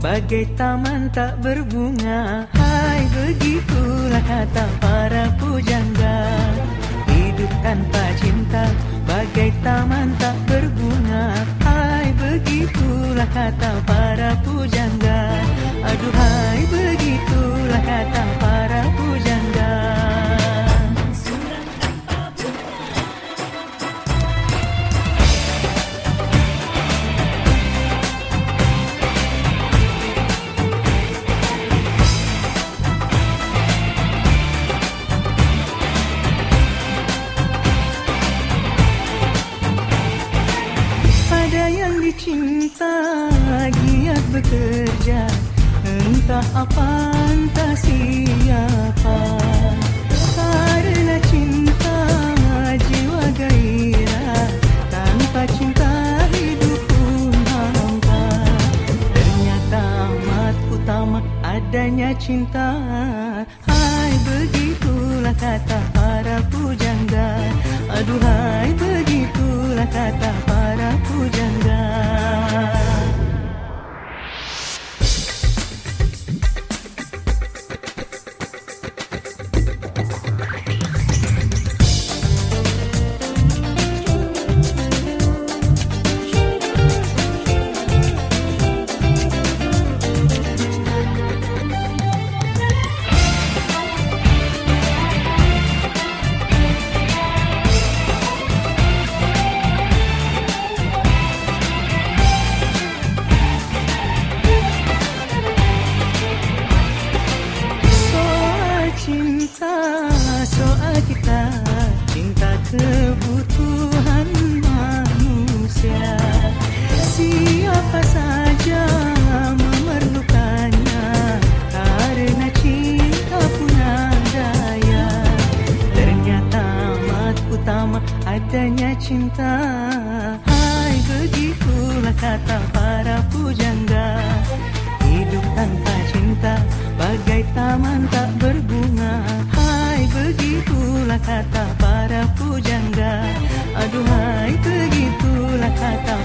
Bagai taman tak berbunga. Hai begitulah kata para pujangga. Hidup tanpa cinta Bagai taman tak berbunga. Hai begitulah kata dicinta giat bekerja Entah apa entah siapa. Karena cinta jiwa gairah Tanpa cinta hidup pun hampa. Ternyata amat utama adanya cinta. Hai begitulah kata para pujangga. Aduhai begitulah kata 不简单。Cinta, soal kita Cinta kebutuhan manusia. Siapa saja memerlukannya Karena cinta punya daya Ternyata amat utama adanya cinta. Hai begitulah kata para pujangga. Hidup tanpa cinta bagai taman tak berbunga kata para pujangga. Aduhai begitulah kata